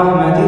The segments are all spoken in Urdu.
رحمت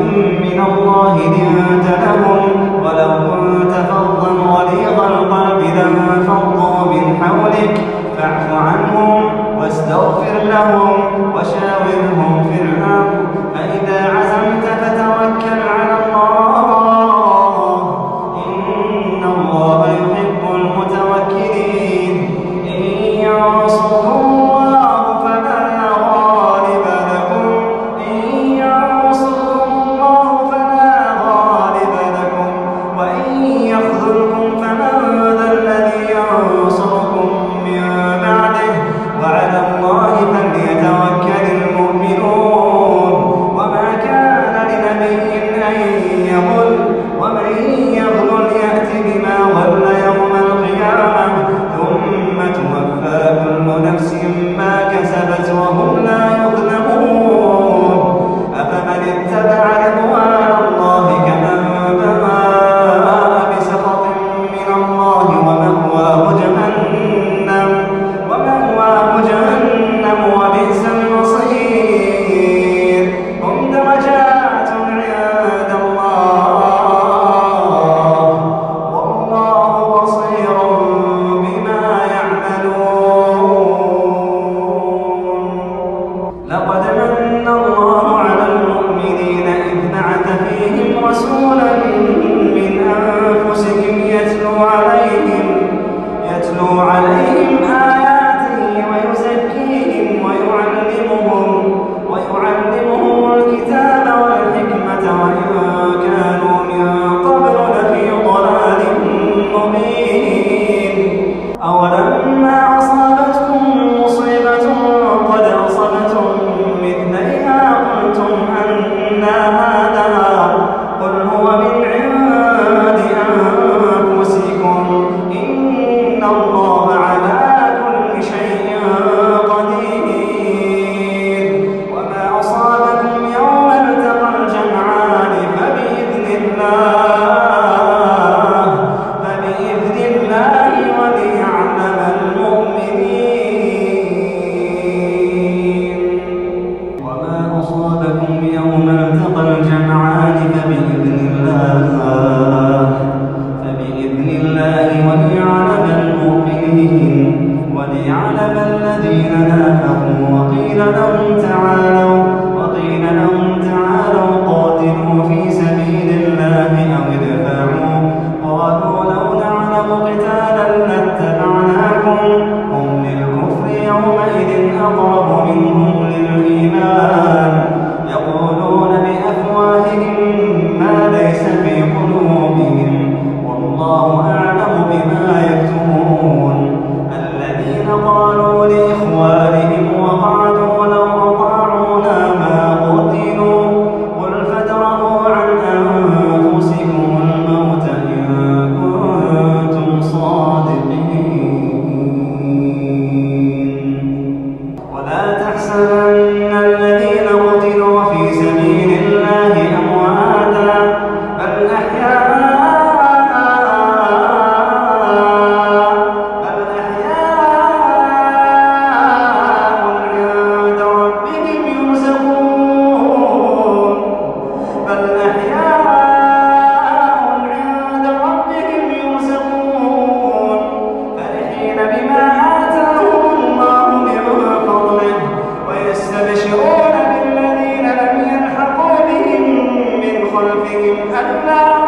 Yeah.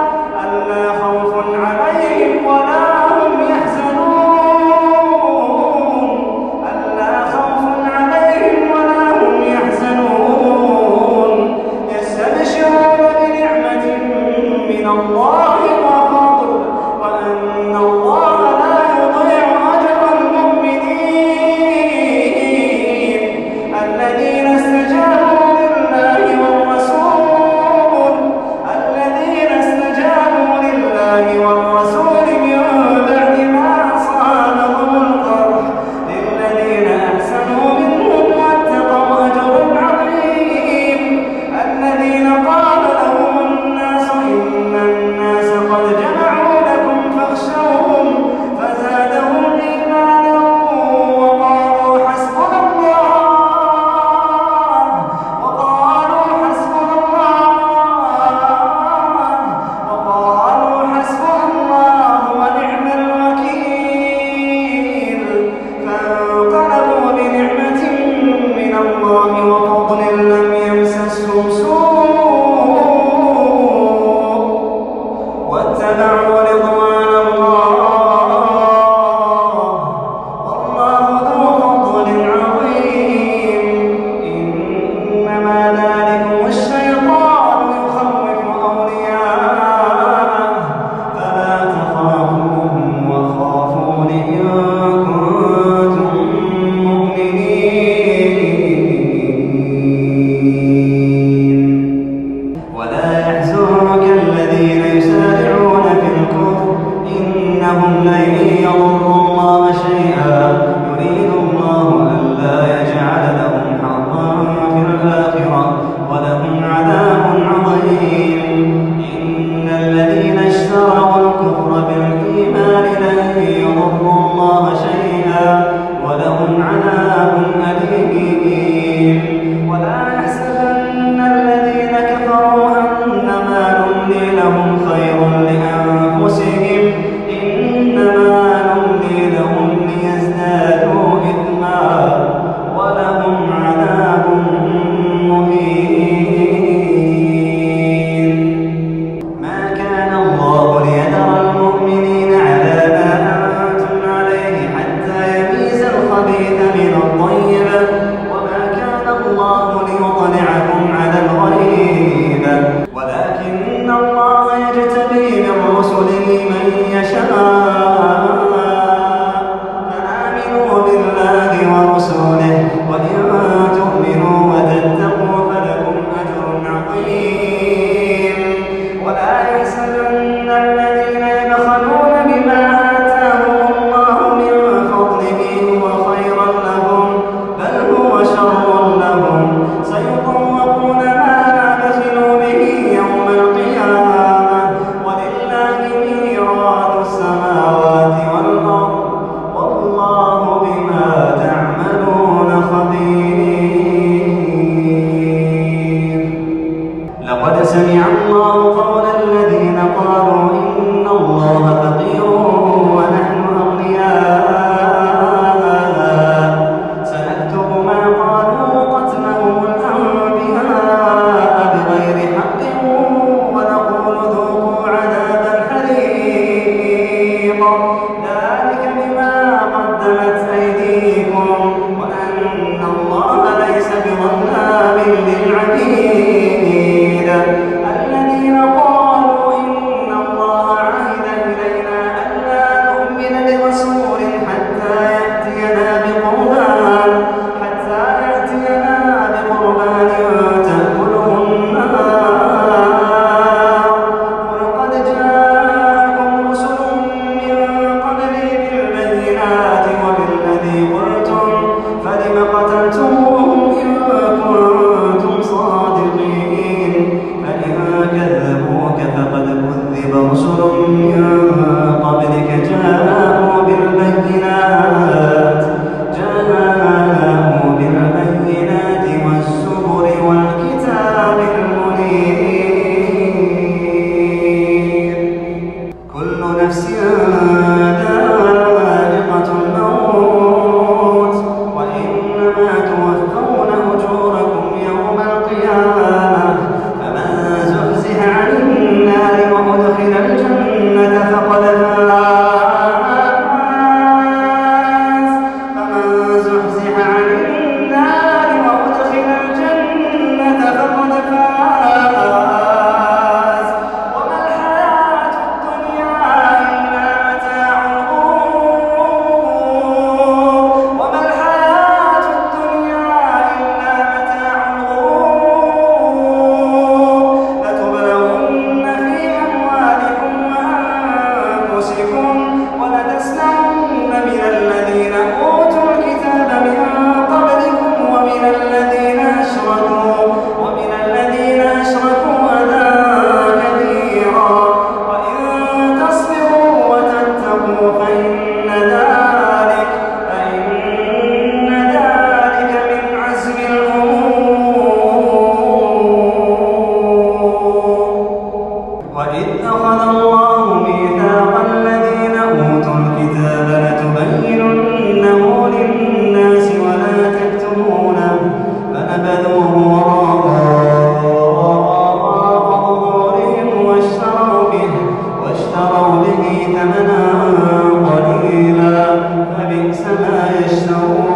الله وطاعة يحزنك الذي وَإِنْ لقد سمع الله قول الذي بما يشترون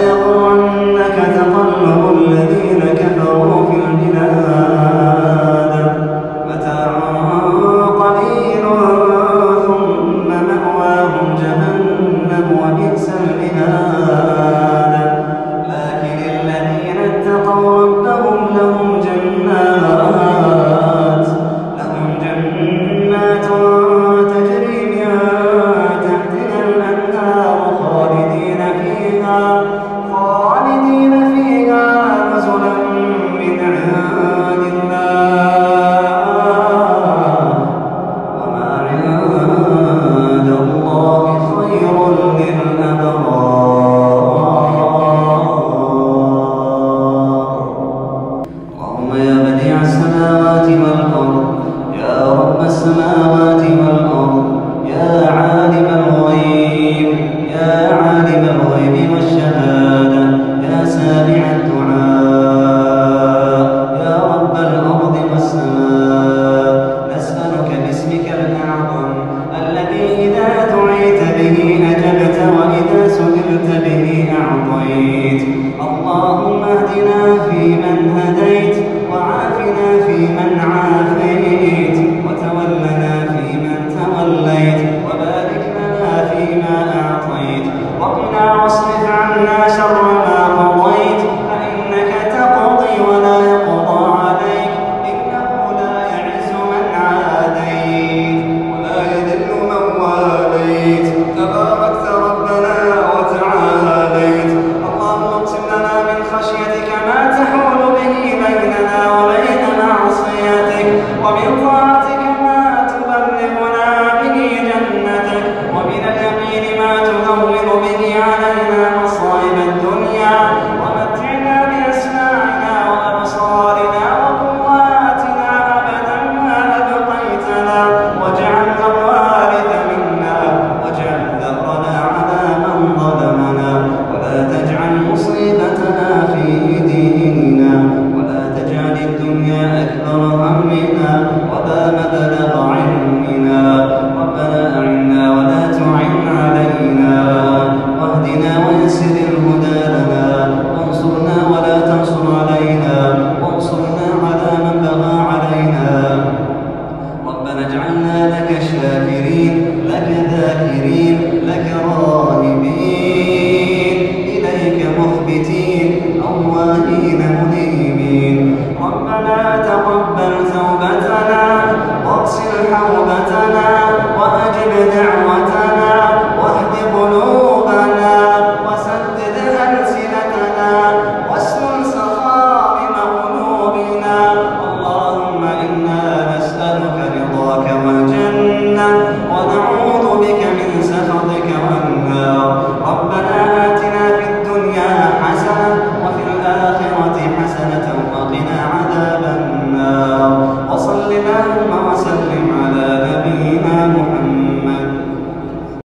لا فيمن